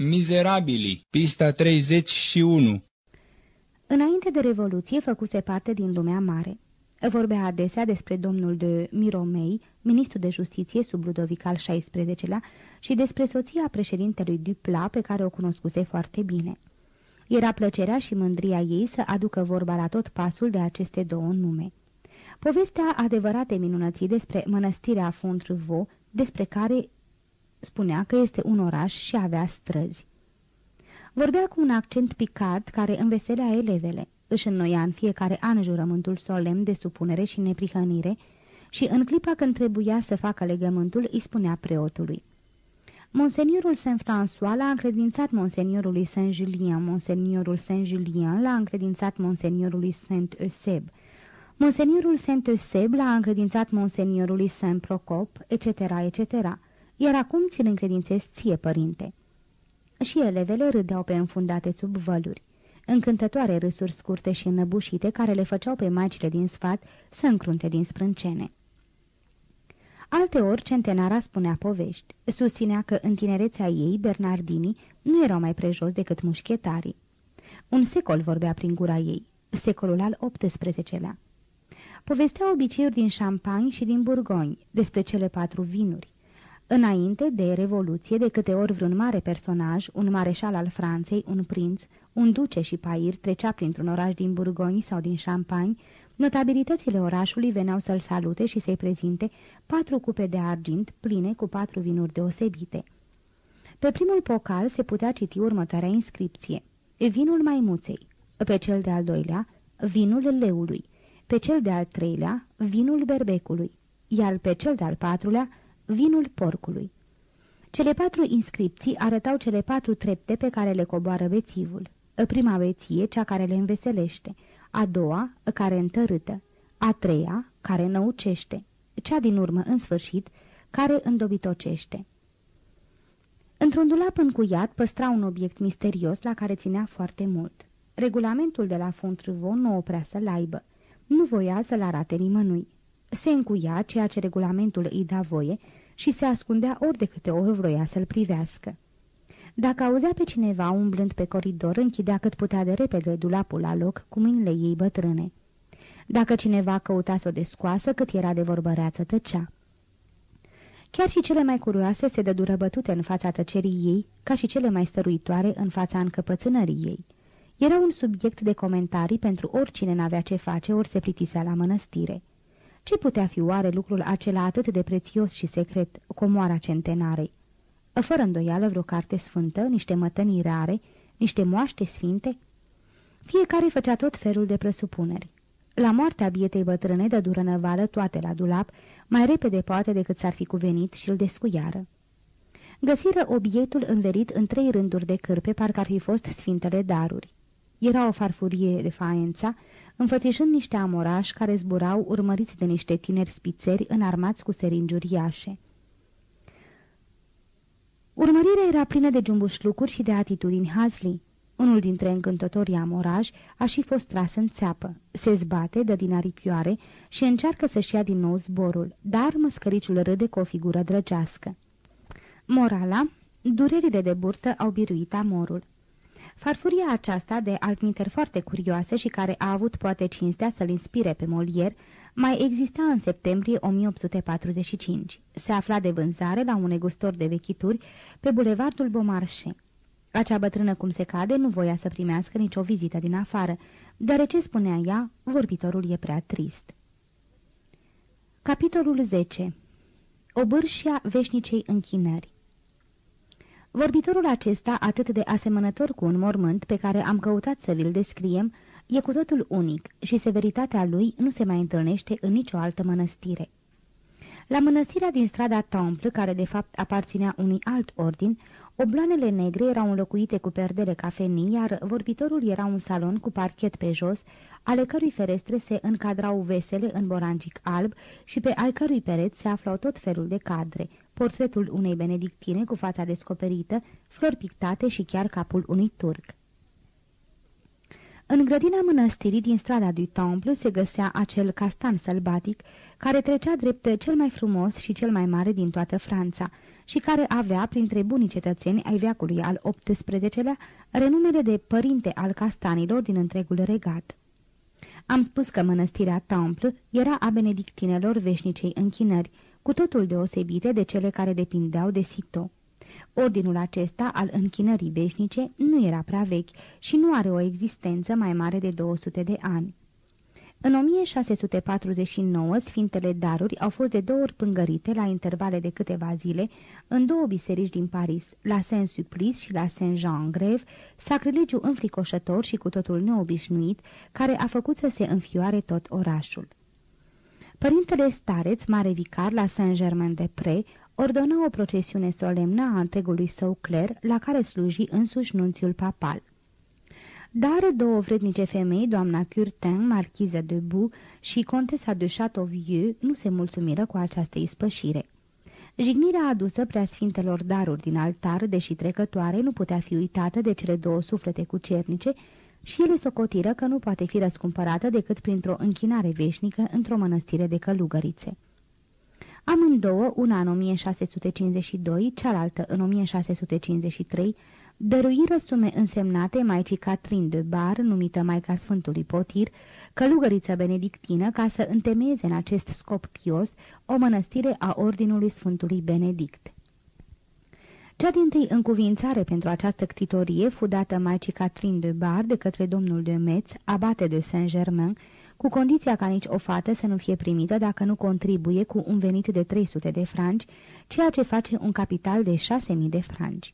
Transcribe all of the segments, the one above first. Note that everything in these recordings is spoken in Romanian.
Mizerabili, pista 31 Înainte de Revoluție făcuse parte din lumea mare. Vorbea adesea despre domnul de Miromei, ministru de justiție sub Ludovic al XVI-lea, și despre soția președintelui Dupla, pe care o cunoscuse foarte bine. Era plăcerea și mândria ei să aducă vorba la tot pasul de aceste două nume. Povestea adevărate minunății despre mănăstirea Fontrevaux, despre care spunea că este un oraș și avea străzi. Vorbea cu un accent picat care înveselea elevele. Își înnoia în fiecare an jurământul solemn de supunere și neprihănire și în clipa când trebuia să facă legământul îi spunea preotului. Monseniorul Saint-François l-a încredințat monseniorului Saint-Julien, monseniorul Saint-Julien l-a încredințat monseniorului Saint-Euseb, monseniorul Saint-Euseb l-a încredințat monseniorului Saint-Procop, etc., etc., iar acum ți-l încredințez ție, părinte. Și elevele râdeau pe înfundate sub văluri. Încântătoare râsuri scurte și înăbușite care le făceau pe magile din sfat să încrunte din sprâncene. Alteori, centenara spunea povești. Susținea că în tinerețea ei, Bernardini nu erau mai prejos decât mușchetarii. Un secol vorbea prin gura ei, secolul al XVIII-lea. Povestea obiceiuri din Champagne și din Burgoni, despre cele patru vinuri. Înainte de Revoluție, de câte ori vreun mare personaj, un mareșal al Franței, un prinț, un duce și pair trecea printr-un oraș din Burgoni sau din Champagne, notabilitățile orașului veneau să-l salute și să-i prezinte patru cupe de argint pline cu patru vinuri deosebite. Pe primul pocal se putea citi următoarea inscripție. Vinul maimuței. Pe cel de-al doilea, vinul leului. Pe cel de-al treilea, vinul berbecului. Iar pe cel de-al patrulea, vinul porcului. Cele patru inscripții arătau cele patru trepte pe care le coboară bețivul. Prima beție, cea care le înveselește, a doua, care întărâtă, a treia, care năucește, cea din urmă, în sfârșit, care îndobitocește. Într-un dulap încuiat păstra un obiect misterios la care ținea foarte mult. Regulamentul de la Fontrevaux nu oprea să-l aibă. Nu voia să-l arate nimănui. Se încuia ceea ce regulamentul îi da voie și se ascundea ori de câte ori vroia să-l privească. Dacă auzea pe cineva umblând pe coridor, închidea cât putea de repede dulapul la loc cu mâinile ei bătrâne. Dacă cineva căuta să o descoasă, cât era de vorbăreață, tăcea. Chiar și cele mai curioase se dădură bătute în fața tăcerii ei, ca și cele mai stăruitoare în fața încăpățânării ei. Era un subiect de comentarii pentru oricine n-avea ce face, ori se plitisea la mănăstire. Ce putea fi oare lucrul acela atât de prețios și secret, comoara centenarei? Fără îndoială vreo carte sfântă, niște mătănii rare, niște moaște sfinte? Fiecare făcea tot felul de presupuneri. La moartea bietei bătrâne de dură năvală toate la dulap, mai repede poate decât s-ar fi cuvenit și îl descuiară. Găsiră obiectul înverit în trei rânduri de cârpe, parcă ar fi fost sfintele daruri. Era o farfurie de faența, înfățișând niște amorași care zburau urmăriți de niște tineri spițeri înarmați cu seringi uriașe. Urmărirea era plină de jumbușlucuri și de atitudini hazli. Unul dintre încântătorii amorași a și fost tras în țeapă. Se zbate, dă din aripioare și încearcă să-și ia din nou zborul, dar măscăriciul râde cu o figură drăgească. Morala, durerile de burtă au biruit amorul. Farfuria aceasta, de altminteri foarte curioase și care a avut poate cinstea să-l inspire pe Molière, mai exista în septembrie 1845. Se afla de vânzare la un negustor de vechituri pe bulevardul Beaumarchais. Acea bătrână, cum se cade, nu voia să primească nicio vizită din afară, deoarece, spunea ea, vorbitorul e prea trist. Capitolul 10 Obârșia veșnicei închinări Vorbitorul acesta, atât de asemănător cu un mormânt pe care am căutat să vi-l descriem, e cu totul unic și severitatea lui nu se mai întâlnește în nicio altă mănăstire. La mănăstirea din strada Temple, care de fapt aparținea unui alt ordin, obloanele negre erau înlocuite cu perdele cafenii, iar vorbitorul era un salon cu parchet pe jos, ale cărui ferestre se încadrau vesele în borangic alb și pe al cărui pereți se aflau tot felul de cadre, portretul unei benedictine cu fața descoperită, flori pictate și chiar capul unui turc. În grădina mănăstirii din strada du Temple se găsea acel castan sălbatic care trecea drept cel mai frumos și cel mai mare din toată Franța și care avea, printre bunii cetățeni ai veacului al XVIII-lea, renumele de părinte al castanilor din întregul regat. Am spus că mănăstirea Temple era a benedictinelor veșnicei închinări, cu totul deosebite de cele care depindeau de Sito. Ordinul acesta al închinării veșnice nu era prea vechi și nu are o existență mai mare de 200 de ani. În 1649, Sfintele Daruri au fost de două ori pângărite la intervale de câteva zile în două biserici din Paris, la Saint-Supplice și la Saint-Jean-Greve, sacrilegiu înfricoșător și cu totul neobișnuit, care a făcut să se înfioare tot orașul. Părintele Stareț, mare vicar la Saint-Germain-de-Pré, ordona o procesiune solemnă a întregului său cler, la care sluji însuși nunțiul papal. Dar două vrednice femei, doamna Curtin, marchiză de Bu și contesa de Chateauvieux, nu se mulțumiră cu această ispășire. Jignirea adusă preasfintelor daruri din altar, deși trecătoare, nu putea fi uitată de cele două suflete cucernice și ele socotiră că nu poate fi răscumpărată decât printr-o închinare veșnică într-o mănăstire de călugărițe. Amândouă, una în 1652, cealaltă în 1653, dăruiră sume însemnate Maicii Catherine de Bar, numită Maica Sfântului Potir, călugăriță benedictină, ca să întemeieze în acest scop pios o mănăstire a Ordinului Sfântului Benedict. Cea din tâi încuvințare pentru această ctitorie fu dată Maicii Catherine de Bar de către domnul de Metz, abate de Saint-Germain, cu condiția ca nici o fată să nu fie primită dacă nu contribuie cu un venit de 300 de franci, ceea ce face un capital de 6.000 de franci.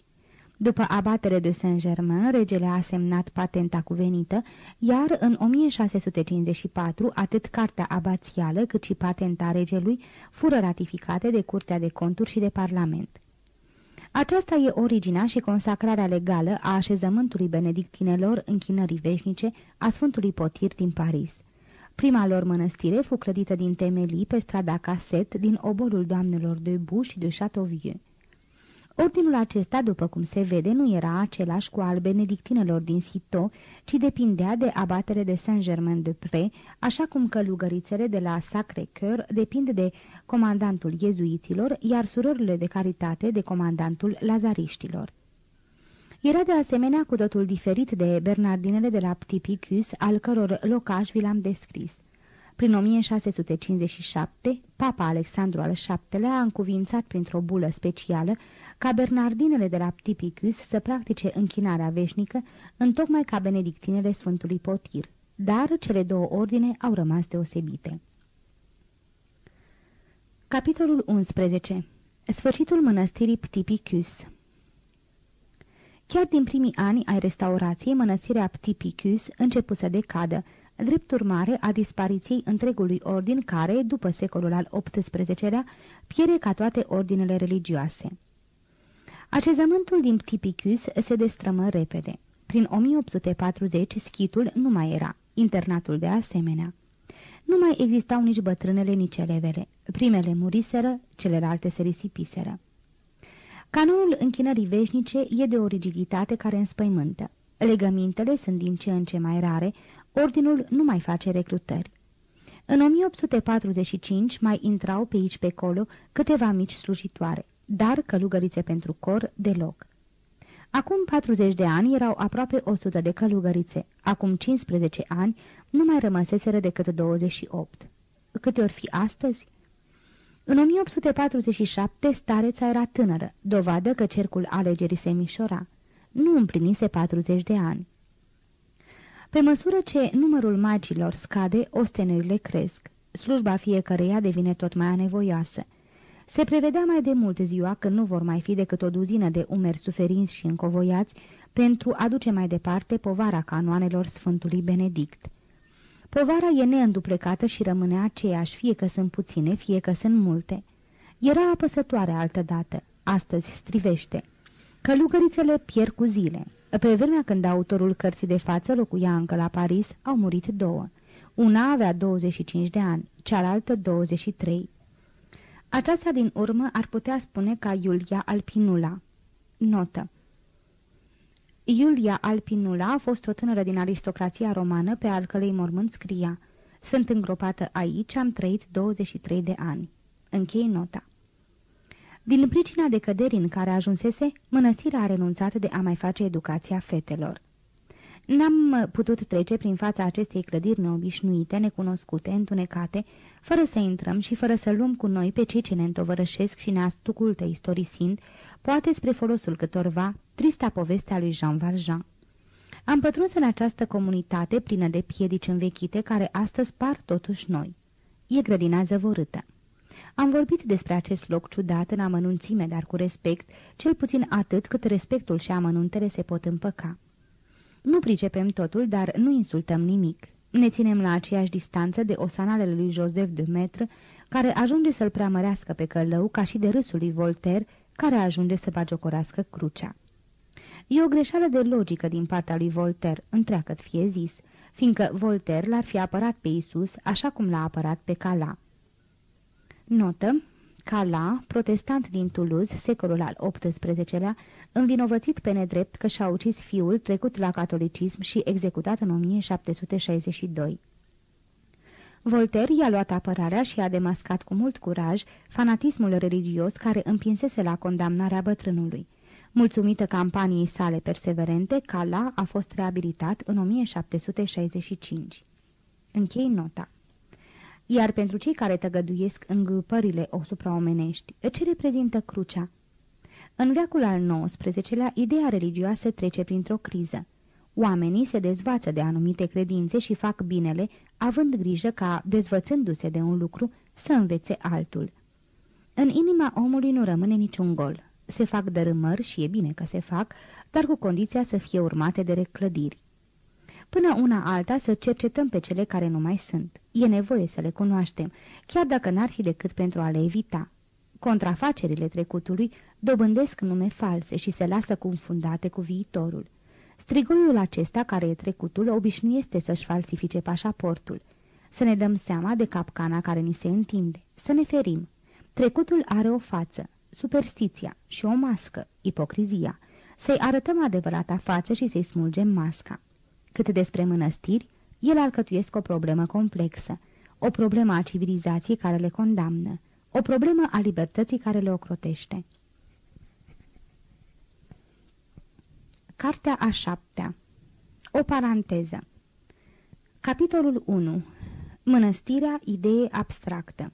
După abatere de Saint-Germain, regele a semnat patenta cuvenită, iar în 1654 atât cartea abațială cât și patenta regelui fură ratificate de Curtea de Conturi și de Parlament. Aceasta e originea și consacrarea legală a așezământului benedictinelor închinării veșnice a Sfântului Potir din Paris. Prima lor mănăstire fu clădită din temelii pe strada Caset din obolul doamnelor de Buș și de Chateauvieux. Ordinul acesta, după cum se vede, nu era același cu al benedictinelor din Sito, ci depindea de abatere de Saint-Germain-de-Pré, așa cum călugărițele de la Sacré-Cœur depind de comandantul iezuiților, iar surorile de caritate de comandantul lazariștilor. Era de asemenea cu totul diferit de Bernardinele de la Ptipicus, al căror locaș vi l-am descris. Prin 1657, Papa Alexandru al VII-lea a încuvințat printr-o bulă specială ca Bernardinele de la Ptipicus să practice închinarea veșnică, întocmai ca benedictinele Sfântului Potir, dar cele două ordine au rămas deosebite. Capitolul 11 Sfârșitul mănăstirii Ptipicus Chiar din primii ani ai restaurației, mănăstirea Ptipicus început să decadă, drept urmare a dispariției întregului ordin care, după secolul al XVIII-lea, pierde ca toate ordinele religioase. Așezământul din Ptipicus se destrămă repede. Prin 1840 schitul nu mai era, internatul de asemenea. Nu mai existau nici bătrânele, nici elevele. Primele muriseră, celelalte se risipiseră. Canonul închinării veșnice e de o rigiditate care înspăimântă. Legămintele sunt din ce în ce mai rare, ordinul nu mai face recrutări. În 1845 mai intrau pe aici pe colo câteva mici slujitoare, dar călugărițe pentru cor deloc. Acum 40 de ani erau aproape 100 de călugărițe, acum 15 ani nu mai rămăseseră decât 28. Câte ori fi astăzi? În 1847 stareța era tânără, dovadă că cercul alegerii se mișora. Nu împlinise 40 de ani. Pe măsură ce numărul magilor scade, ostenerile cresc. Slujba fiecăreia devine tot mai anevoioasă. Se prevedea mai de mult ziua când nu vor mai fi decât o duzină de umeri suferinți și încovoiați pentru a duce mai departe povara canoanelor Sfântului Benedict. Povara e neînduplecată și rămâne aceeași, fie că sunt puține, fie că sunt multe. Era apăsătoare altădată, astăzi strivește. Călugărițele pierd cu zile. Pe vremea când autorul cărții de față locuia încă la Paris, au murit două. Una avea 25 de ani, cealaltă 23. Aceasta din urmă ar putea spune ca Iulia Alpinula. Notă Iulia Alpinula a fost o tânără din aristocrația romană pe al cărei mormânt scria Sunt îngropată aici, am trăit 23 de ani. Închei nota. Din pricina decăderii în care ajunsese, mănăstirea a renunțat de a mai face educația fetelor. N-am putut trece prin fața acestei clădiri neobișnuite, necunoscute, întunecate, fără să intrăm și fără să luăm cu noi pe cei ce ne întovărășesc și ne astucultă istorisind, poate spre folosul câtorva, trista poveste a lui Jean Valjean. Am pătruns în această comunitate plină de piedici învechite care astăzi par totuși noi. E grădina zăvorâtă. Am vorbit despre acest loc ciudat în amănunțime, dar cu respect, cel puțin atât cât respectul și amănuntele se pot împăca. Nu pricepem totul, dar nu insultăm nimic. Ne ținem la aceeași distanță de osanalele lui Joseph de Metre, care ajunge să-l preamărească pe călău, ca și de râsul lui Voltaire, care ajunge să bagiocorească crucea. E o greșeală de logică din partea lui Voltaire, întreagă fie zis, fiindcă Voltaire l-ar fi apărat pe Isus așa cum l-a apărat pe Cala. Notă Cala, protestant din Toulouse, secolul al XVIII-lea, învinovățit pe nedrept că și-a ucis fiul trecut la catolicism și executat în 1762. Voltaire i-a luat apărarea și a demascat cu mult curaj fanatismul religios care împinsese la condamnarea bătrânului. Mulțumită campaniei sale perseverente, Cala a fost reabilitat în 1765. Închei nota. Iar pentru cei care tăgăduiesc îngrupările o supraomenești, ce reprezintă crucea? În veacul al XIX-lea, ideea religioasă trece printr-o criză. Oamenii se dezvață de anumite credințe și fac binele, având grijă ca, dezvățându-se de un lucru, să învețe altul. În inima omului nu rămâne niciun gol. Se fac dărâmări și e bine că se fac, dar cu condiția să fie urmate de reclădiri. Până una alta să cercetăm pe cele care nu mai sunt. E nevoie să le cunoaștem, chiar dacă n-ar fi decât pentru a le evita. Contrafacerile trecutului dobândesc nume false și se lasă confundate cu viitorul. Strigoiul acesta, care e trecutul, obișnuiește să-și falsifice pașaportul. Să ne dăm seama de capcana care ni se întinde, să ne ferim. Trecutul are o față, superstiția, și o mască, ipocrizia. Să-i arătăm adevărata față și să-i smulgem masca. Cât despre mănăstiri, el alcătuiesc o problemă complexă, o problemă a civilizației care le condamnă, o problemă a libertății care le ocrotește. Cartea a șaptea O paranteză Capitolul 1 Mănăstirea, idee abstractă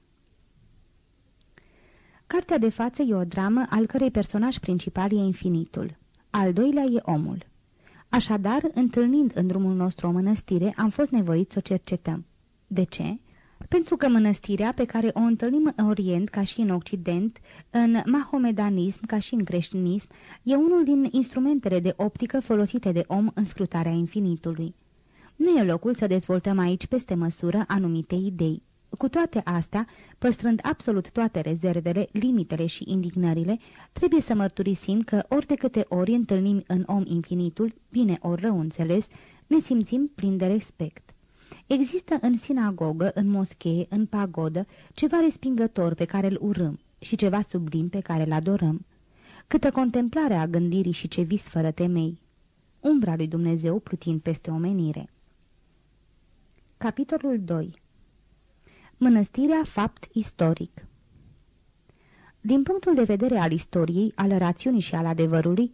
Cartea de față e o dramă al cărei personaj principal e infinitul. Al doilea e omul. Așadar, întâlnind în drumul nostru o mănăstire, am fost nevoit să o cercetăm. De ce? Pentru că mănăstirea pe care o întâlnim în Orient ca și în Occident, în mahomedanism ca și în creștinism, e unul din instrumentele de optică folosite de om în scrutarea infinitului. Nu e locul să dezvoltăm aici peste măsură anumite idei. Cu toate astea, păstrând absolut toate rezervele, limitele și indignările, trebuie să mărturisim că ori de câte ori întâlnim în om infinitul, bine ori rău înțeles, ne simțim plini de respect. Există în sinagogă, în moschee, în pagodă, ceva respingător pe care îl urâm și ceva sublim pe care îl adorăm. Câtă contemplare a gândirii și ce vis fără temei. Umbra lui Dumnezeu plutind peste omenire. Capitolul 2 Mănăstirea fapt istoric Din punctul de vedere al istoriei, al rațiunii și al adevărului,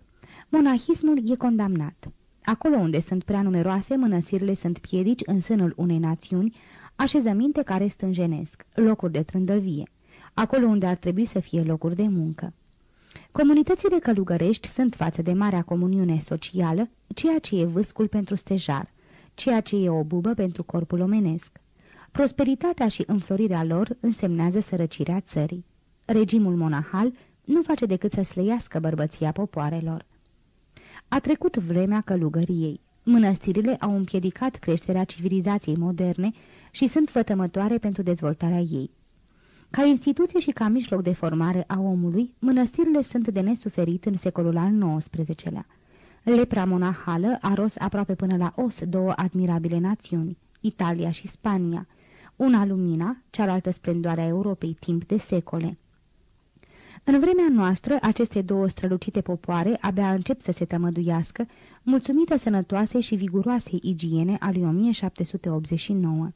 monahismul e condamnat. Acolo unde sunt prea numeroase, mănăsirile sunt piedici în sânul unei națiuni, așezăminte care stânjenesc, locuri de trândăvie, acolo unde ar trebui să fie locuri de muncă. Comunitățile călugărești sunt față de marea comuniune socială, ceea ce e vâscul pentru stejar, ceea ce e o bubă pentru corpul omenesc. Prosperitatea și înflorirea lor însemnează sărăcirea țării. Regimul monahal nu face decât să slăiască bărbăția popoarelor. A trecut vremea călugăriei. Mănăstirile au împiedicat creșterea civilizației moderne și sunt vătămătoare pentru dezvoltarea ei. Ca instituție și ca mijloc de formare a omului, mănăstirile sunt de nesuferit în secolul al XIX-lea. Lepra monahală a ros aproape până la os două admirabile națiuni, Italia și Spania, una lumina, cealaltă splendoarea Europei timp de secole. În vremea noastră, aceste două strălucite popoare abia încep să se tămăduiască, mulțumită sănătoase și viguroasei igiene a lui 1789.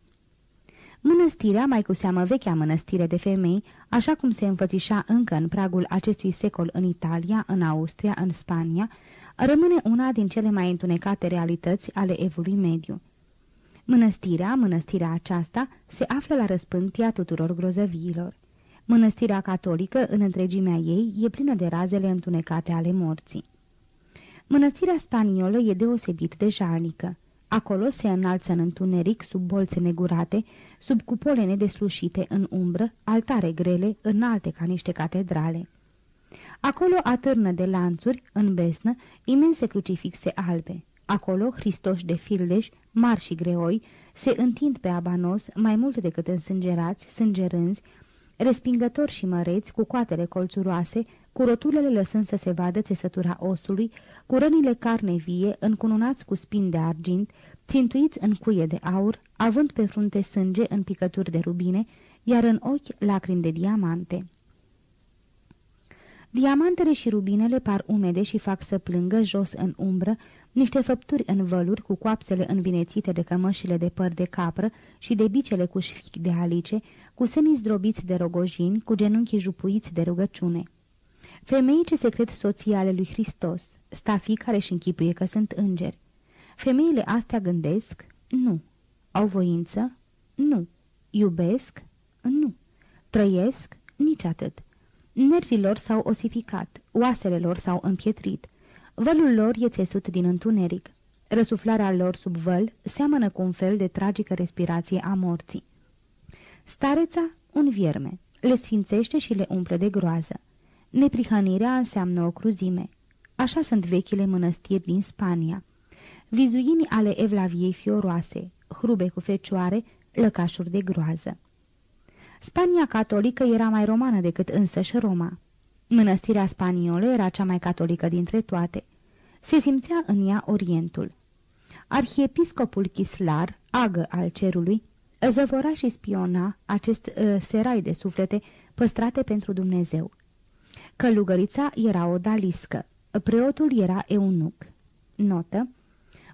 Mănăstirea, mai cu seamă vechea mănăstire de femei, așa cum se înfățișa încă în pragul acestui secol în Italia, în Austria, în Spania, rămâne una din cele mai întunecate realități ale evului mediu. Mănăstirea, mănăstirea aceasta, se află la răspântia tuturor grozăviilor. Mănăstirea catolică, în întregimea ei, e plină de razele întunecate ale morții. Mănăstirea spaniolă e deosebit de jalnică. Acolo se înalță în întuneric, sub bolțe negurate, sub cupole nedeslușite în umbră, altare grele, înalte ca niște catedrale. Acolo atârnă de lanțuri, în besnă, imense crucifixe albe. Acolo, Hristoși de fildeș, mari și greoi, se întind pe abanos mai mult decât însângerați, sângerânzi, respingători și măreți, cu coatele colțuroase, cu rotulele lăsând să se vadă țesătura osului, cu rănile carne vie, încununați cu spin de argint, țintuiți în cuie de aur, având pe frunte sânge în picături de rubine, iar în ochi lacrimi de diamante. Diamantele și rubinele par umede și fac să plângă jos în umbră niște făpturi în văluri cu coapsele învinețite de cămășile de păr de capră și de bicele cu șfic de alice, cu semii zdrobiți de rogojini, cu genunchii jupuiți de rugăciune. Femei ce se cred soții ale lui Hristos, stafii care își închipuie că sunt îngeri. Femeile astea gândesc? Nu. Au voință? Nu. Iubesc? Nu. Trăiesc? Nici atât. Nervii lor s-au osificat, oasele lor s-au împietrit. Vălul lor e țesut din întuneric. Răsuflarea lor sub văl seamănă cu un fel de tragică respirație a morții. Stareța, un vierme, le sfințește și le umple de groază. Neprihănirea înseamnă o cruzime. Așa sunt vechile mănăstiri din Spania. Vizuini ale evlaviei fioroase, hrube cu fecioare, lăcașuri de groază. Spania catolică era mai romană decât însăși Roma. Mănăstirea spaniolă era cea mai catolică dintre toate. Se simțea în ea Orientul. Arhiepiscopul Chislar, agă al cerului, zăvora și spiona acest uh, serai de suflete păstrate pentru Dumnezeu. Călugărița era o daliscă, preotul era eunuc. Notă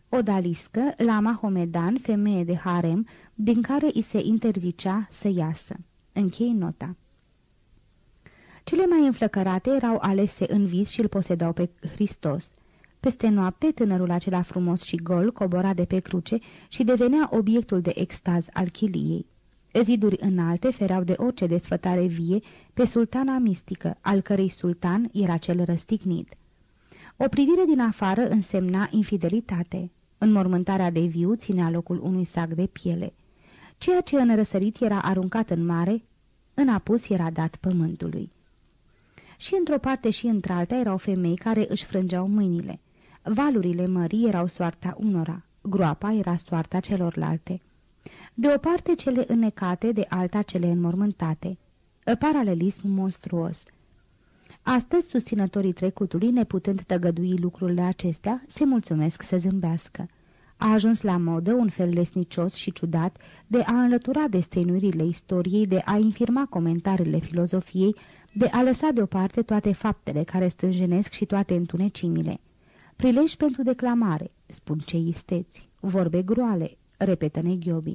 O daliscă, la Mahomedan, femeie de harem, din care îi se interzicea să iasă. Închei nota. Cele mai înflăcărate erau alese în vis și îl posedau pe Hristos. Peste noapte, tânărul acela frumos și gol cobora de pe cruce și devenea obiectul de extaz al chiliei. Ziduri înalte fereau de orice desfătare vie pe sultana mistică, al cărei sultan era cel răstignit. O privire din afară însemna infidelitate. Înmormântarea de viu ținea locul unui sac de piele. Ceea ce în răsărit era aruncat în mare, în apus era dat pământului. Și într-o parte și într-alta erau femei care își frângeau mâinile. Valurile mării erau soarta unora, groapa era soarta celorlalte. De o parte cele înnecate, de alta cele înmormântate. Paralelism monstruos. Astăzi, susținătorii trecutului, neputând tăgădui lucrurile acestea, se mulțumesc să zâmbească. A ajuns la modă un fel lesnicios și ciudat de a înlătura destenuirile istoriei, de a infirma comentariile filozofiei, de a lăsa deoparte toate faptele care stânjenesc și toate întunecimile. Prilej pentru declamare, spun cei isteți, vorbe groale, repetă Neghiobi.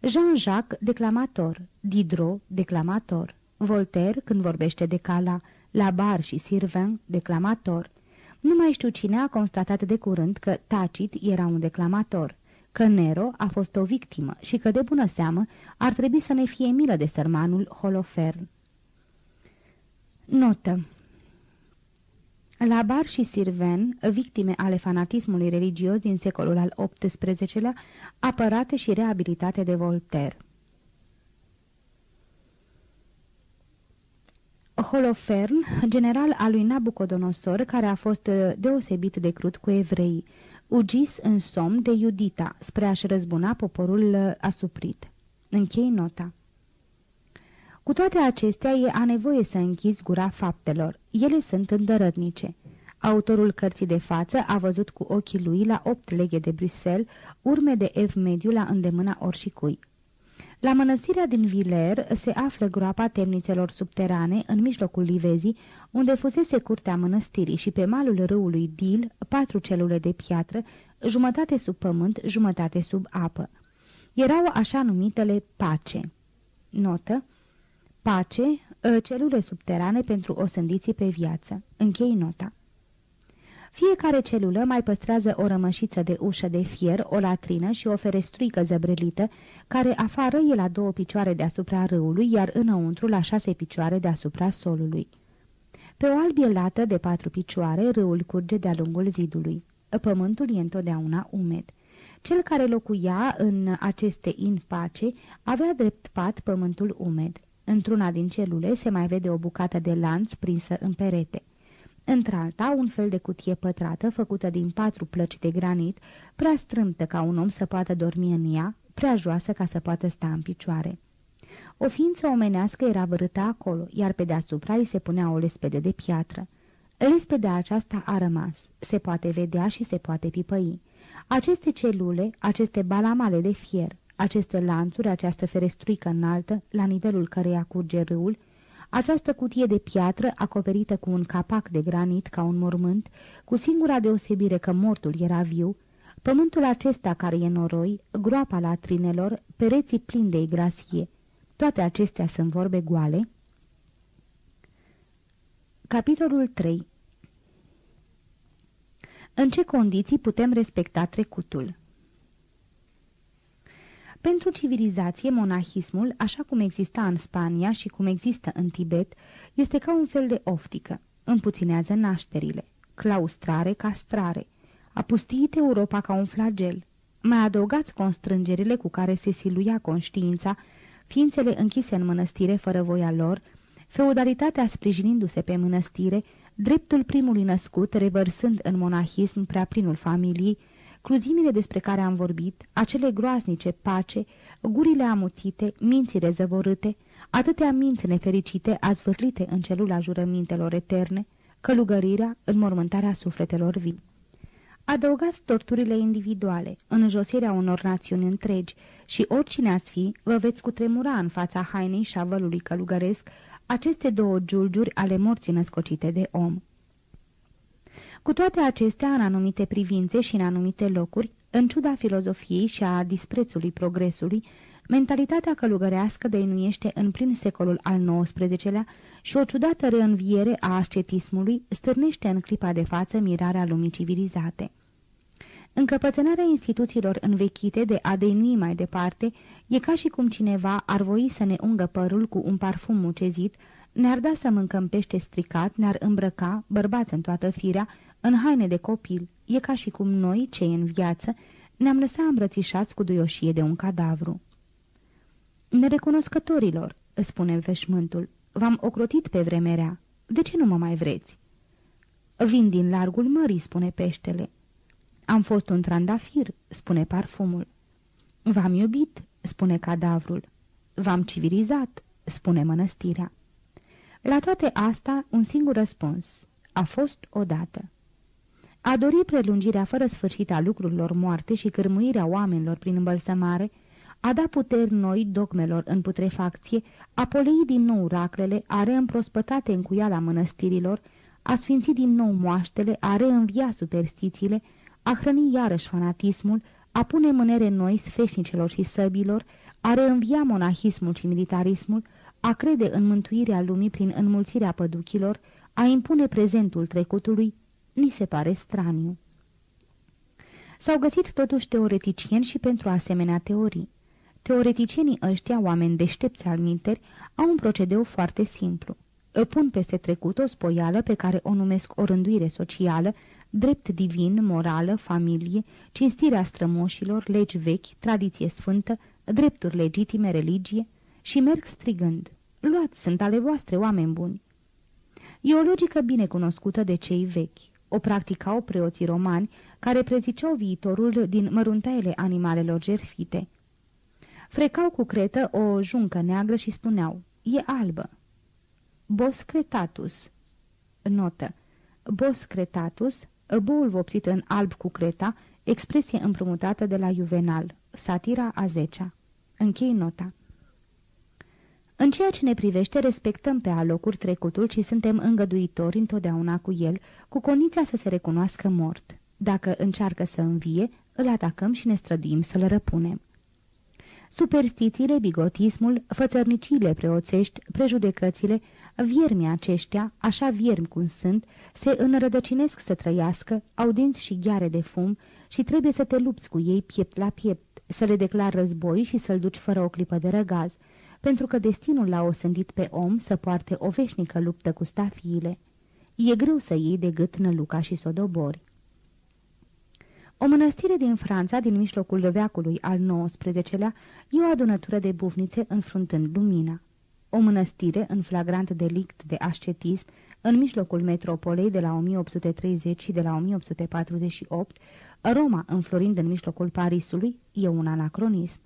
Jean-Jacques, declamator, Diderot, declamator, Voltaire, când vorbește de Cala, Labar și Sirvin, declamator. Nu mai știu cine a constatat de curând că Tacit era un declamator, că Nero a fost o victimă și că, de bună seamă, ar trebui să ne fie milă de sărmanul Holofern. Notă Labar și Sirven, victime ale fanatismului religios din secolul al XVIII-lea, apărate și reabilitate de Voltaire. Holofern, general al lui Nabucodonosor, care a fost uh, deosebit de crud cu evrei, ugis în somn de Iudita, spre a-și răzbuna poporul uh, asuprit. Închei nota. Cu toate acestea, e a nevoie să închizi gura faptelor. Ele sunt îndărătnice. Autorul cărții de față a văzut cu ochii lui la opt leghe de Bruxelles urme de ev mediu la îndemâna oricui. La mănăstirea din Viler se află groapa temnițelor subterane în mijlocul livezii, unde fusese curtea mănăstirii și pe malul râului Dil patru celule de piatră, jumătate sub pământ, jumătate sub apă. Erau așa numitele pace. Notă Pace, ă, celule subterane pentru osândiții pe viață. Închei nota. Fiecare celulă mai păstrează o rămășiță de ușă de fier, o latrină și o ferestruică zăbrelită, care afară e la două picioare deasupra râului, iar înăuntru la șase picioare deasupra solului. Pe o albie lată de patru picioare, râul curge de-a lungul zidului. Pământul e întotdeauna umed. Cel care locuia în aceste in pace avea drept pat pământul umed. Într-una din celule se mai vede o bucată de lanț prinsă în perete. Într-alta, un fel de cutie pătrată, făcută din patru plăci de granit, prea strâmtă ca un om să poată dormi în ea, prea joasă ca să poată sta în picioare. O ființă omenească era vârâtă acolo, iar pe deasupra îi se punea o lespede de piatră. Lespedea aceasta a rămas, se poate vedea și se poate pipăi. Aceste celule, aceste balamale de fier, aceste lanțuri, această ferestruică înaltă, la nivelul căreia curge râul, această cutie de piatră, acoperită cu un capac de granit ca un mormânt, cu singura deosebire că mortul era viu, pământul acesta care e noroi, groapa latrinelor, pereții plini de igrasie, toate acestea sunt vorbe goale. Capitolul 3 În ce condiții putem respecta trecutul? Pentru civilizație, monahismul, așa cum exista în Spania și cum există în Tibet, este ca un fel de oftică. Împuținează nașterile, claustrare, castrare. A pustiit Europa ca un flagel. Mai adăugați constrângerile cu care se siluia conștiința, ființele închise în mănăstire fără voia lor, feudalitatea sprijinindu-se pe mănăstire, dreptul primului născut revărsând în monahism prea plinul familiei, cruzimile despre care am vorbit, acele groasnice pace, gurile amuțite, mințile zăvorâte, atâtea minți nefericite azvârlite în celula jurămintelor eterne, călugărirea, înmormântarea sufletelor vii. Adăugați torturile individuale, înjosirea unor națiuni întregi și oricine ați fi, vă veți cutremura în fața hainei și a vălului călugăresc aceste două giulgiuri ale morții născocite de om. Cu toate acestea, în anumite privințe și în anumite locuri, în ciuda filozofiei și a disprețului progresului, mentalitatea călugărească dăinuiește în plin secolul al XIX-lea și o ciudată reînviere a ascetismului stârnește în clipa de față mirarea lumii civilizate. Încăpățânarea instituțiilor învechite de a dăinui mai departe e ca și cum cineva ar voi să ne ungă părul cu un parfum mucezit, ne-ar da să mâncăm pește stricat, ne-ar îmbrăca, bărbați în toată firea, în haine de copil, e ca și cum noi, cei în viață, ne-am lăsat îmbrățișați cu duioșie de un cadavru. Nerecunoscătorilor, spune veșmântul, v-am ocrotit pe vremerea. De ce nu mă mai vreți? Vin din largul mării, spune peștele. Am fost un trandafir, spune parfumul. V-am iubit, spune cadavrul. V-am civilizat, spune mănăstirea. La toate astea, un singur răspuns. A fost odată. A dori prelungirea fără sfârșit a lucrurilor moarte și cârmuirea oamenilor prin îmbălsămare, a da puteri noi dogmelor în putrefacție, a polei din nou raclele, a reîmprospătate în cuiala mănăstirilor, a sfinți din nou moaștele, a reînvia superstițiile, a hrăni iarăși fanatismul, a pune mânere noi sfeșnicelor și săbilor, a reînvia monahismul și militarismul, a crede în mântuirea lumii prin înmulțirea păduchilor, a impune prezentul trecutului, ni se pare straniu. S-au găsit totuși teoreticieni și pentru asemenea teorii. Teoreticienii ăștia, oameni deștepți al minteri, au un procedeu foarte simplu. Îi pun peste trecut o spoială pe care o numesc o rânduire socială, drept divin, morală, familie, cinstirea strămoșilor, legi vechi, tradiție sfântă, drepturi legitime, religie și merg strigând. Luați, sunt ale voastre, oameni buni. E o logică bine cunoscută de cei vechi. O practicau preoții romani, care preziceau viitorul din măruntaiele animalelor gerfite. Frecau cu cretă o juncă neagră și spuneau, e albă. Bos cretatus. Notă. Bos cretatus, boul vopsit în alb cu creta, expresie împrumutată de la Juvenal, satira a zecea. Închei nota. În ceea ce ne privește, respectăm pe alocuri trecutul și suntem îngăduitori întotdeauna cu el, cu condiția să se recunoască mort. Dacă încearcă să învie, îl atacăm și ne străduim să-l răpunem. Superstițiile, bigotismul, fățărniciile preoțești, prejudecățile, viermii aceștia, așa viermi cum sunt, se înrădăcinesc să trăiască, au dinți și gheare de fum și trebuie să te lupți cu ei piept la piept, să le declar război și să-l duci fără o clipă de răgaz, pentru că destinul l-a osândit pe om să poarte o veșnică luptă cu stafiile. E greu să iei de gât năluca și sodobori. O mănăstire din Franța, din mijlocul veacului al XIX-lea, e o adunătură de bufnițe înfruntând lumina. O mănăstire în flagrant delict de ascetism, în mijlocul metropolei de la 1830 și de la 1848, Roma înflorind în mijlocul Parisului, e un anacronism.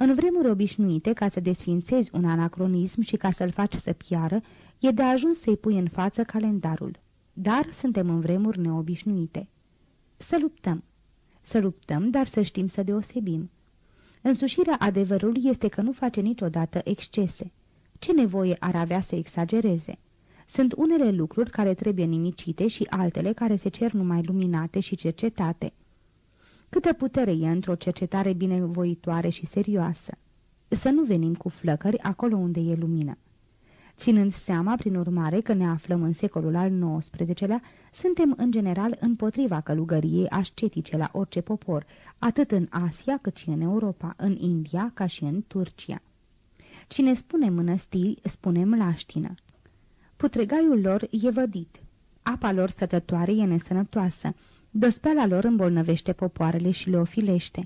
În vremuri obișnuite, ca să desfințezi un anacronism și ca să-l faci să piară, e de ajuns să-i pui în față calendarul. Dar suntem în vremuri neobișnuite. Să luptăm. Să luptăm, dar să știm să deosebim. Însușirea adevărului este că nu face niciodată excese. Ce nevoie ar avea să exagereze? Sunt unele lucruri care trebuie nimicite și altele care se cer numai luminate și cercetate. Câtă putere e într-o cercetare binevoitoare și serioasă. Să nu venim cu flăcări acolo unde e lumină. Ținând seama, prin urmare, că ne aflăm în secolul al XIX-lea, suntem în general împotriva călugăriei ascetice la orice popor, atât în Asia cât și în Europa, în India ca și în Turcia. Cine spune mănăstiri, spune mlaștină. Putregaiul lor e vădit. Apa lor sătătoare e nesănătoasă. Dospeala lor îmbolnăvește popoarele și le ofilește.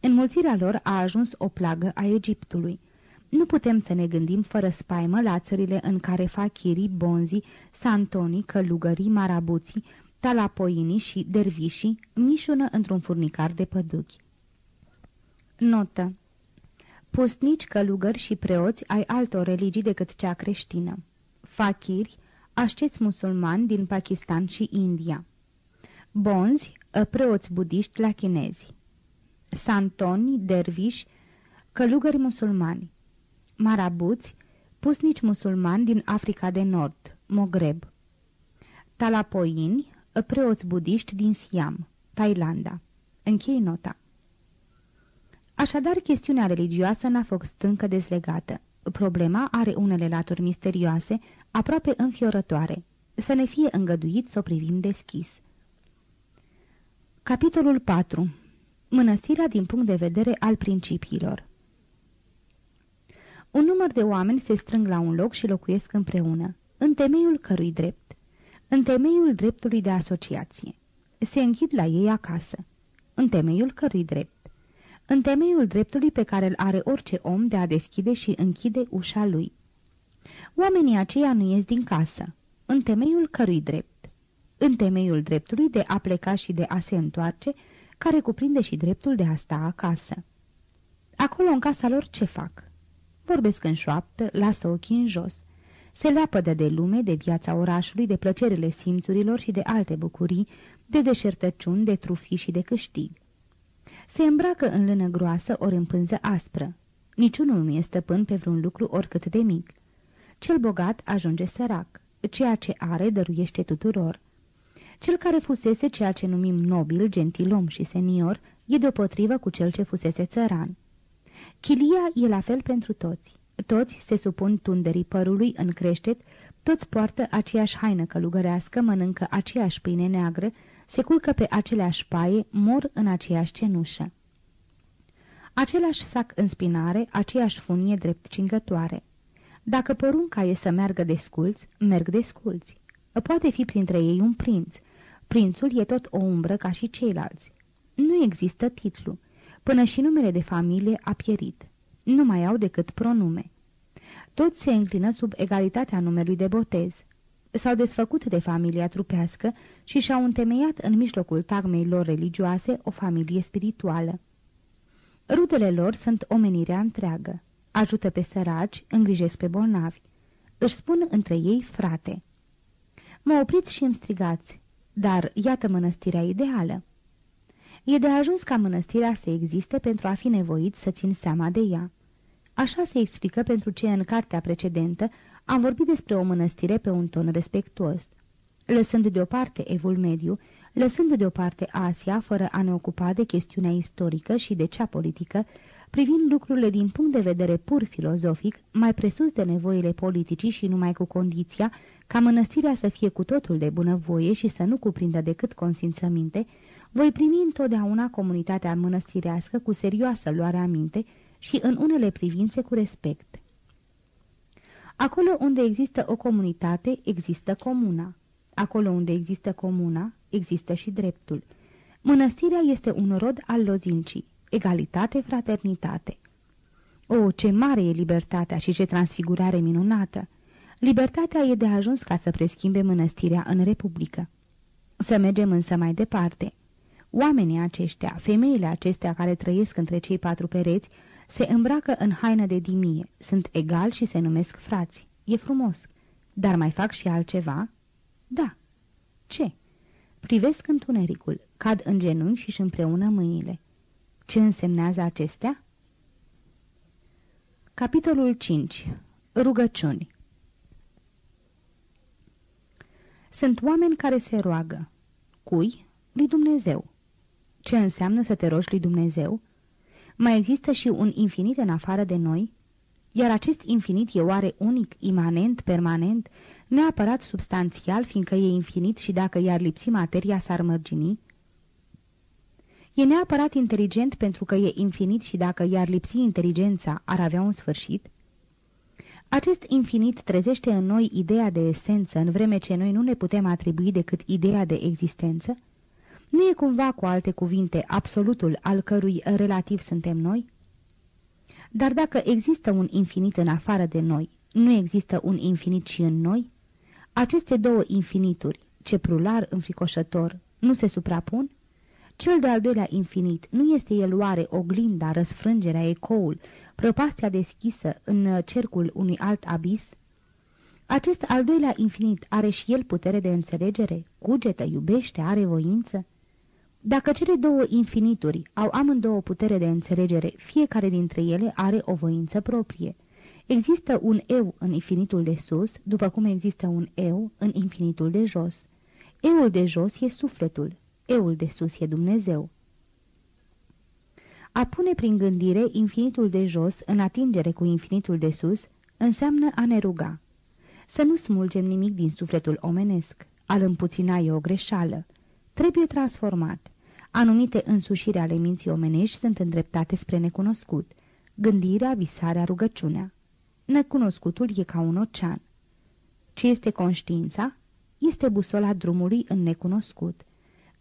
Înmulțirea lor a ajuns o plagă a Egiptului. Nu putem să ne gândim fără spaimă la țările în care fachirii, bonzii, santonii, călugării, marabuții, talapoinii și dervișii mișună într-un furnicar de păduchi. Notă Pustnici, călugări și preoți ai altor religii decât cea creștină. Fachiri, așteți musulmani din Pakistan și India. Bonzi, preoți budiști la chinezi. Santoni, derviși, călugări musulmani marabuți, pusnici musulmani din Africa de Nord, Mogreb, talapoini, preoți budiști din Siam, Thailanda. Închei nota. Așadar, chestiunea religioasă n-a fost încă dezlegată. Problema are unele laturi misterioase, aproape înfiorătoare. Să ne fie îngăduit să o privim deschis. Capitolul 4. Mănăstirea din punct de vedere al principiilor un număr de oameni se strâng la un loc și locuiesc împreună, în temeiul cărui drept? În temeiul dreptului de asociație. Se închid la ei acasă. În temeiul cărui drept? În temeiul dreptului pe care îl are orice om de a deschide și închide ușa lui. Oamenii aceia nu ies din casă. În temeiul cărui drept? În temeiul dreptului de a pleca și de a se întoarce, care cuprinde și dreptul de a sta acasă. Acolo, în casa lor, ce fac? vorbesc în șoaptă, lasă ochii în jos. Se leapădă de lume, de viața orașului, de plăcerile simțurilor și de alte bucurii, de deșertăciuni, de trufii și de câștig. Se îmbracă în lână groasă ori în pânză aspră. Niciunul nu este stăpân pe vreun lucru oricât de mic. Cel bogat ajunge sărac. Ceea ce are dăruiește tuturor. Cel care fusese ceea ce numim nobil, gentilom și senior, e deopotrivă cu cel ce fusese țăran. Chilia e la fel pentru toți. Toți se supun tunderii părului în creștet, toți poartă aceeași haină călugărească, mănâncă aceeași pâine neagră, se culcă pe aceleași paie, mor în aceeași cenușă. Același sac în spinare, aceeași funie drept cingătoare. Dacă porunca e să meargă desculți, merg desculți. Poate fi printre ei un prinț. Prințul e tot o umbră ca și ceilalți. Nu există titlu. Până și numele de familie a pierit. Nu mai au decât pronume. Toți se înclină sub egalitatea numelui de botez. S-au desfăcut de familia trupească și și-au întemeiat în mijlocul tagmei lor religioase o familie spirituală. Rudele lor sunt omenirea întreagă. Ajută pe săraci, îngrijesc pe bolnavi. Își spun între ei frate. Mă opriți și îmi strigați, dar iată mănăstirea ideală. E de ajuns ca mănăstirea să existe pentru a fi nevoit să țin seama de ea. Așa se explică pentru ce în cartea precedentă am vorbit despre o mănăstire pe un ton respectuos. Lăsând deoparte evul mediu, lăsând deoparte Asia, fără a ne ocupa de chestiunea istorică și de cea politică, privind lucrurile din punct de vedere pur filozofic, mai presus de nevoile politicii și numai cu condiția ca mănăstirea să fie cu totul de bunăvoie și să nu cuprindă decât consimțăminte, voi primi întotdeauna comunitatea mănăstirească cu serioasă luare aminte și în unele privințe cu respect. Acolo unde există o comunitate, există comuna. Acolo unde există comuna, există și dreptul. Mănăstirea este un rod al lozincii, egalitate, fraternitate. O, ce mare e libertatea și ce transfigurare minunată! Libertatea e de ajuns ca să preschimbe mănăstirea în republică. Să mergem însă mai departe. Oamenii aceștia, femeile acestea care trăiesc între cei patru pereți, se îmbracă în haină de dimie, sunt egali și se numesc frați. E frumos. Dar mai fac și altceva? Da. Ce? Privesc întunericul, cad în genunchi și-și împreună mâinile. Ce însemnează acestea? Capitolul 5. Rugăciuni Sunt oameni care se roagă. Cui? Lui Dumnezeu. Ce înseamnă să te rogi lui Dumnezeu? Mai există și un infinit în afară de noi? Iar acest infinit e oare unic, imanent, permanent, neapărat substanțial, fiindcă e infinit și dacă i-ar lipsi materia s-ar mărgini? E neapărat inteligent pentru că e infinit și dacă i-ar lipsi inteligența ar avea un sfârșit? Acest infinit trezește în noi ideea de esență, în vreme ce noi nu ne putem atribui decât ideea de existență? Nu e cumva, cu alte cuvinte, absolutul al cărui relativ suntem noi? Dar dacă există un infinit în afară de noi, nu există un infinit și în noi? Aceste două infinituri, ceprular înfricoșător, nu se suprapun? Cel de-al doilea infinit, nu este el oare oglinda, răsfrângerea, ecoul, prăpastia deschisă în cercul unui alt abis? Acest al doilea infinit are și el putere de înțelegere, cugetă, iubește, are voință? Dacă cele două infinituri au amândouă putere de înțelegere, fiecare dintre ele are o voință proprie. Există un eu în infinitul de sus, după cum există un eu în infinitul de jos. Eul de jos e sufletul, eul de sus e Dumnezeu. A pune prin gândire infinitul de jos în atingere cu infinitul de sus înseamnă a ne ruga. Să nu smulgem nimic din sufletul omenesc, al împuțina e o greșeală. Trebuie transformat. Anumite însușiri ale minții omenești sunt îndreptate spre necunoscut. Gândirea, visarea, rugăciunea. Necunoscutul e ca un ocean. Ce este conștiința? Este busola drumului în necunoscut.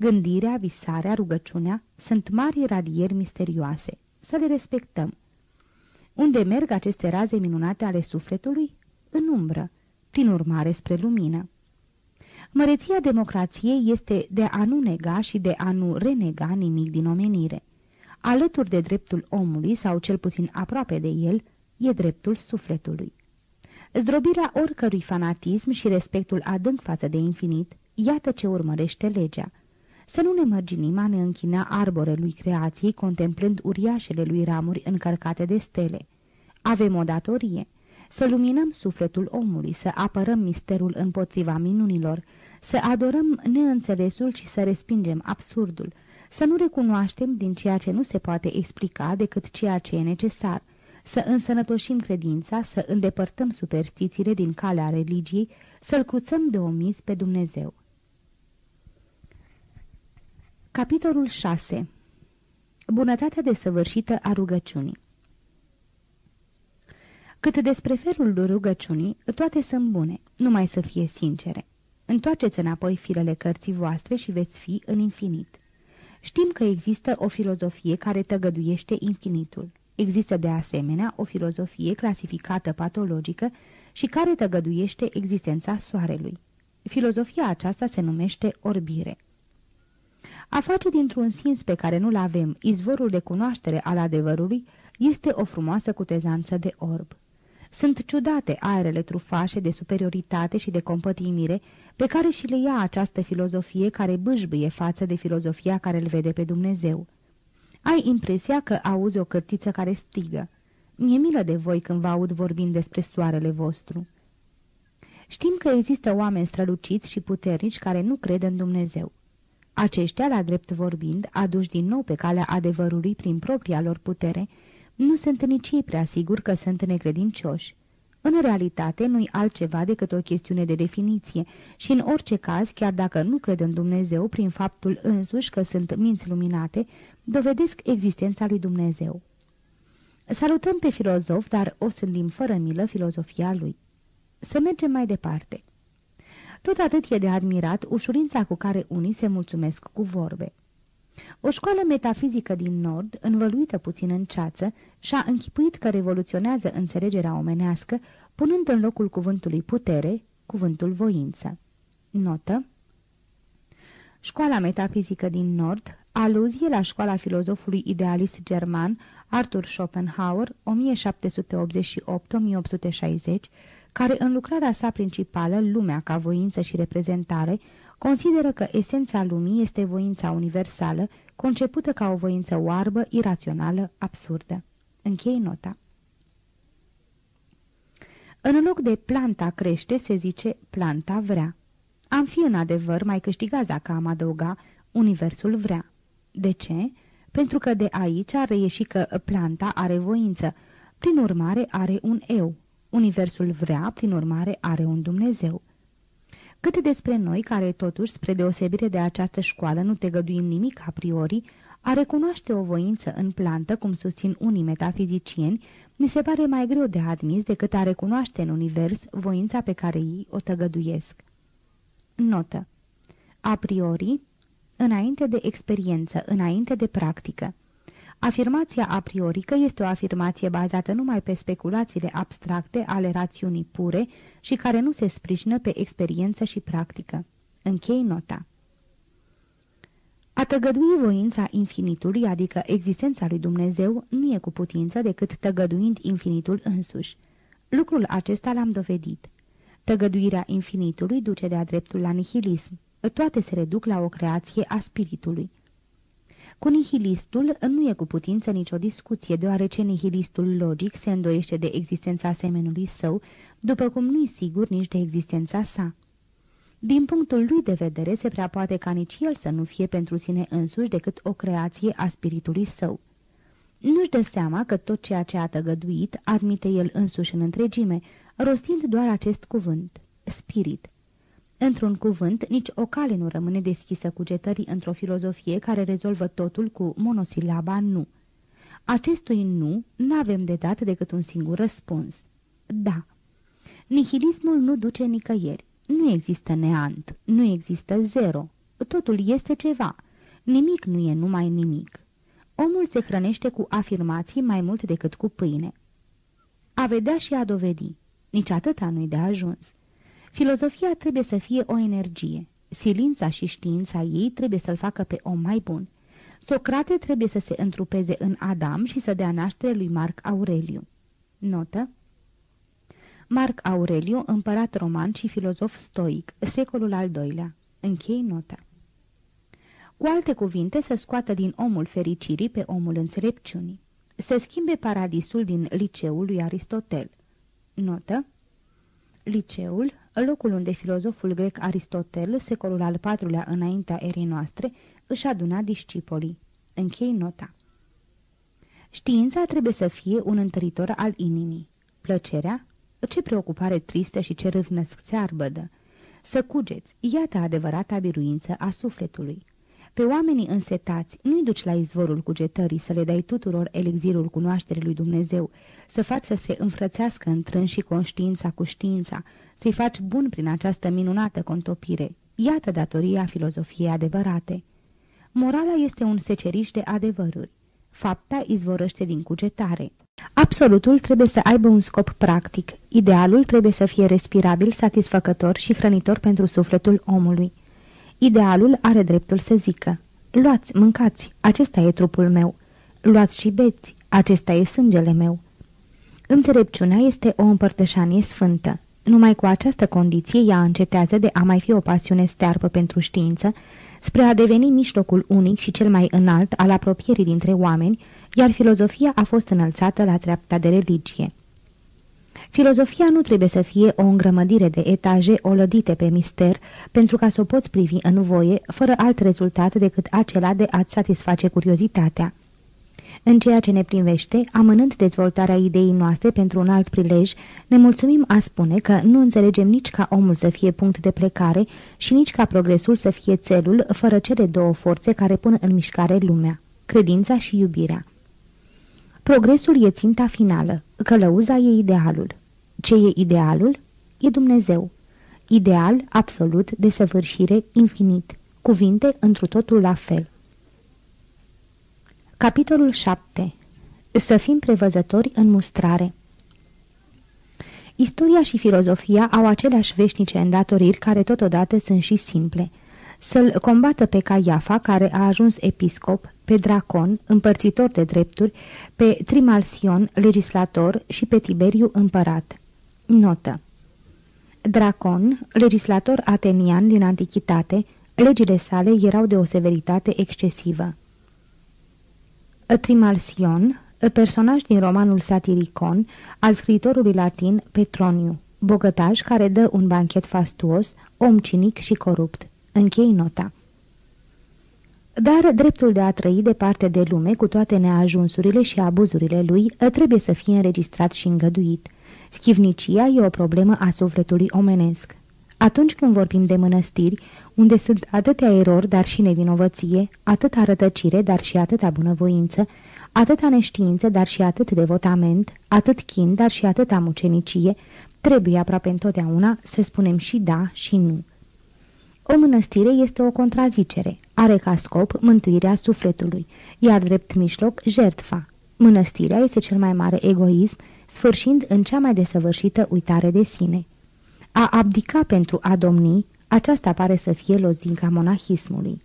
Gândirea, visarea, rugăciunea sunt mari radieri misterioase. Să le respectăm. Unde merg aceste raze minunate ale sufletului? În umbră, prin urmare spre lumină. Măreția democrației este de a nu nega și de a nu renega nimic din omenire. Alături de dreptul omului, sau cel puțin aproape de el, e dreptul sufletului. Zdrobirea oricărui fanatism și respectul adânc față de infinit, iată ce urmărește legea. Să nu ne mărginim a ne închina arborelui creației contemplând uriașele lui ramuri încărcate de stele. Avem o datorie – să luminăm sufletul omului, să apărăm misterul împotriva minunilor, să adorăm neînțelesul și să respingem absurdul, să nu recunoaștem din ceea ce nu se poate explica decât ceea ce e necesar, să însănătoșim credința, să îndepărtăm superstițiile din calea religiei, să-L cruțăm de omis pe Dumnezeu. Capitolul 6 Bunătatea desăvârșită a rugăciunii cât despre felul rugăciunii, toate sunt bune, numai să fie sincere. Întoarceți înapoi firele cărții voastre și veți fi în infinit. Știm că există o filozofie care tăgăduiește infinitul. Există de asemenea o filozofie clasificată patologică și care tăgăduiește existența soarelui. Filozofia aceasta se numește orbire. A face dintr-un simț pe care nu-l avem izvorul de cunoaștere al adevărului este o frumoasă cutezanță de orb. Sunt ciudate aerele trufașe de superioritate și de compătimire pe care și le ia această filozofie care bâșbâie față de filozofia care îl vede pe Dumnezeu. Ai impresia că auzi o cărtiță care strigă. Mi-e milă de voi când vă aud vorbind despre soarele vostru. Știm că există oameni străluciți și puternici care nu cred în Dumnezeu. Aceștia, la drept vorbind, aduși din nou pe calea adevărului prin propria lor putere, nu sunt nici ei prea siguri că sunt necredincioși. În realitate, nu-i altceva decât o chestiune de definiție și în orice caz, chiar dacă nu cred în Dumnezeu prin faptul însuși că sunt minți luminate, dovedesc existența lui Dumnezeu. Salutăm pe filozof, dar o sândim fără milă filozofia lui. Să mergem mai departe. Tot atât e de admirat ușurința cu care unii se mulțumesc cu vorbe. O școală metafizică din nord, învăluită puțin în ceață, și-a închipuit că revoluționează înțelegerea omenească, punând în locul cuvântului putere, cuvântul voință. Notă Școala metafizică din nord, aluzie la școala filozofului idealist german Arthur Schopenhauer, 1788-1860, care în lucrarea sa principală, Lumea ca voință și reprezentare, consideră că esența lumii este voința universală, concepută ca o voință oarbă, irațională, absurdă. Închei nota. În loc de planta crește, se zice planta vrea. Am fi în adevăr mai câștigați dacă am adăuga universul vrea. De ce? Pentru că de aici ar reieși că planta are voință, prin urmare are un eu. Universul vrea, prin urmare are un Dumnezeu. Cât despre noi, care totuși, spre deosebire de această școală, nu te găduim nimic a priori, a recunoaște o voință în plantă, cum susțin unii metafizicieni, ni se pare mai greu de admis decât a recunoaște în univers voința pe care ei o tăgăduiesc. Notă. A priori, înainte de experiență, înainte de practică. Afirmația a priorică este o afirmație bazată numai pe speculațiile abstracte ale rațiunii pure și care nu se sprijină pe experiență și practică. Închei nota. A tăgădui voința infinitului, adică existența lui Dumnezeu, nu e cu putință decât tăgăduind infinitul însuși. Lucrul acesta l-am dovedit. Tăgăduirea infinitului duce de-a dreptul la nihilism. Toate se reduc la o creație a spiritului. Cu nihilistul nu e cu putință nicio discuție, deoarece nihilistul logic se îndoiește de existența semenului său, după cum nu-i sigur nici de existența sa. Din punctul lui de vedere, se prea poate ca nici el să nu fie pentru sine însuși decât o creație a spiritului său. Nu-și dă seama că tot ceea ce a tăgăduit admite el însuși în întregime, rostind doar acest cuvânt, spirit. Într-un cuvânt, nici o cale nu rămâne deschisă cugetării într-o filozofie care rezolvă totul cu monosilaba nu. Acestui nu n-avem de dat decât un singur răspuns. Da. Nihilismul nu duce nicăieri. Nu există neant, nu există zero. Totul este ceva. Nimic nu e numai nimic. Omul se hrănește cu afirmații mai mult decât cu pâine. A vedea și a dovedi. Nici atâta nu-i de ajuns. Filozofia trebuie să fie o energie. Silința și știința ei trebuie să-l facă pe om mai bun. Socrate trebuie să se întrupeze în Adam și să dea naștere lui Marc Aureliu. Notă Marc Aureliu, împărat roman și filozof stoic, secolul al doilea. Închei nota. Cu alte cuvinte, să scoată din omul fericirii pe omul înțelepciunii. Să schimbe paradisul din liceul lui Aristotel. Notă Liceul, locul unde filozoful grec Aristotel, secolul al IV-lea înaintea erei noastre, își aduna discipolii. Închei nota. Știința trebuie să fie un întăritor al inimii. Plăcerea? Ce preocupare tristă și ce râvnăsc se arbădă. Să cugeți, iată adevărata biruință a sufletului. Pe oamenii însetați nu-i duci la izvorul cugetării să le dai tuturor elixirul cunoașterii lui Dumnezeu, să faci să se înfrățească întrân și conștiința cu știința, să-i faci bun prin această minunată contopire. Iată datoria filozofiei adevărate. Morala este un seceriș de adevăruri. Fapta izvorăște din cugetare. Absolutul trebuie să aibă un scop practic. Idealul trebuie să fie respirabil, satisfăcător și hrănitor pentru sufletul omului. Idealul are dreptul să zică, luați, mâncați, acesta e trupul meu, luați și beți, acesta e sângele meu. Înțelepciunea este o împărtășanie sfântă. Numai cu această condiție ea încetează de a mai fi o pasiune stearpă pentru știință, spre a deveni mijlocul unic și cel mai înalt al apropierii dintre oameni, iar filozofia a fost înălțată la treapta de religie. Filozofia nu trebuie să fie o îngrămădire de etaje olădite pe mister, pentru ca să o poți privi în voie, fără alt rezultat decât acela de a-ți satisface curiozitatea. În ceea ce ne privește, amânând dezvoltarea ideii noastre pentru un alt prilej, ne mulțumim a spune că nu înțelegem nici ca omul să fie punct de plecare și nici ca progresul să fie țelul, fără cele două forțe care pun în mișcare lumea, credința și iubirea. Progresul e ținta finală, călăuza e idealul. Ce e idealul? E Dumnezeu. Ideal, absolut, de săvârșire, infinit. Cuvinte întru totul la fel. Capitolul 7. Să fim prevăzători în mustrare Istoria și filozofia au aceleași veșnice îndatoriri care totodată sunt și simple. Să-l combată pe Caiafa, care a ajuns episcop, pe Dracon, împărțitor de drepturi, pe Trimalsion, legislator și pe Tiberiu, împărat. Notă Dracon, legislator atenian din antichitate, legile sale erau de o severitate excesivă. Trimalsion, personaj din romanul satiricon al scritorului latin Petroniu, bogătaș care dă un banchet fastuos, om cinic și corupt. Închei nota. Dar dreptul de a trăi departe de lume, cu toate neajunsurile și abuzurile lui, trebuie să fie înregistrat și îngăduit. Schivnicia e o problemă a sufletului omenesc. Atunci când vorbim de mănăstiri, unde sunt atâtea erori, dar și nevinovăție, atâta rătăcire, dar și atâta bunăvoință, atâta neștiință, dar și atât devotament, atât chin, dar și atâta mucenicie, trebuie aproape întotdeauna să spunem și da și nu. O mănăstire este o contrazicere, are ca scop mântuirea sufletului, iar drept mijloc jertfa. Mănăstirea este cel mai mare egoism, sfârșind în cea mai desăvârșită uitare de sine. A abdica pentru a domni, aceasta pare să fie lozinca monahismului.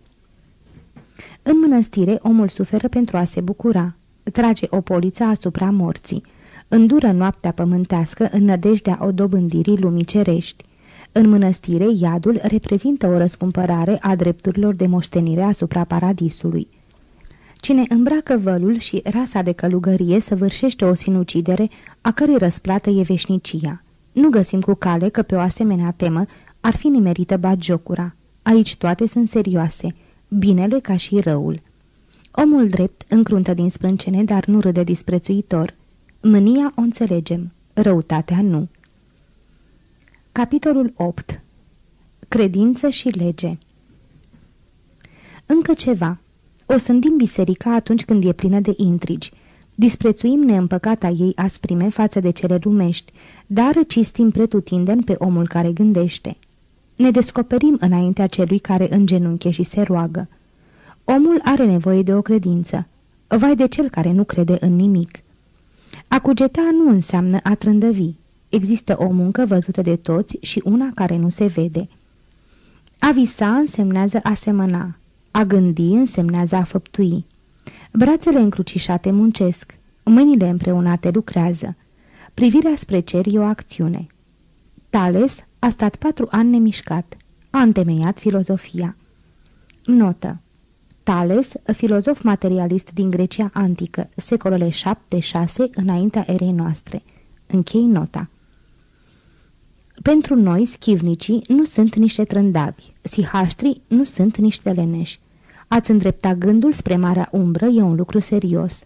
În mănăstire, omul suferă pentru a se bucura, trage o poliță asupra morții, îndură noaptea pământească în nădejdea o dobândirii lumii cerești. În mănăstire, iadul reprezintă o răscumpărare a drepturilor de moștenire asupra paradisului. Cine îmbracă vălul și rasa de călugărie săvârșește o sinucidere, a cărei răsplată e veșnicia. Nu găsim cu cale că pe o asemenea temă ar fi nimerită batjocura. Aici toate sunt serioase, binele ca și răul. Omul drept încruntă din sprâncene, dar nu râde disprețuitor. Mânia o înțelegem, răutatea nu. Capitolul 8 Credință și lege Încă ceva. O sândim biserica atunci când e plină de intrigi. Disprețuim neîmpăcata ei asprime față de cele lumești, dar cistim pretutindeni pe omul care gândește. Ne descoperim înaintea celui care îngenunche și se roagă. Omul are nevoie de o credință. Vai de cel care nu crede în nimic. A cugeta nu înseamnă a trândăvi. Există o muncă văzută de toți și una care nu se vede. A visa însemnează a semăna. A gândi însemnează a făptui. Brațele încrucișate muncesc. Mâinile împreunate lucrează. Privirea spre cer e o acțiune. Tales a stat patru ani nemișcat. A întemeiat filozofia. Notă Tales, filozof materialist din Grecia antică, secolele 7-6 înaintea erei noastre. Închei nota. Pentru noi, schivnicii nu sunt niște trândavi, sihaștrii nu sunt niște leneși. Ați îndrepta gândul spre marea umbră e un lucru serios.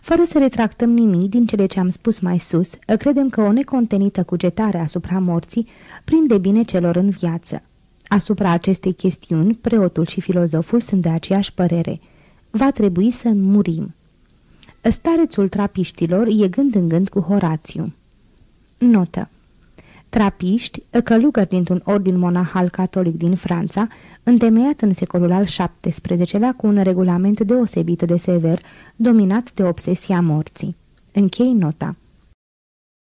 Fără să retractăm nimic din cele ce am spus mai sus, credem că o necontenită cugetare asupra morții prinde bine celor în viață. Asupra acestei chestiuni, preotul și filozoful sunt de aceeași părere. Va trebui să murim. Starețul trapiștilor e gând în gând cu Horațiu. Notă Trapiști, călugări dintr-un ordin monahal catolic din Franța, întemeiat în secolul al XVII-lea cu un regulament deosebit de sever, dominat de obsesia morții. Închei nota.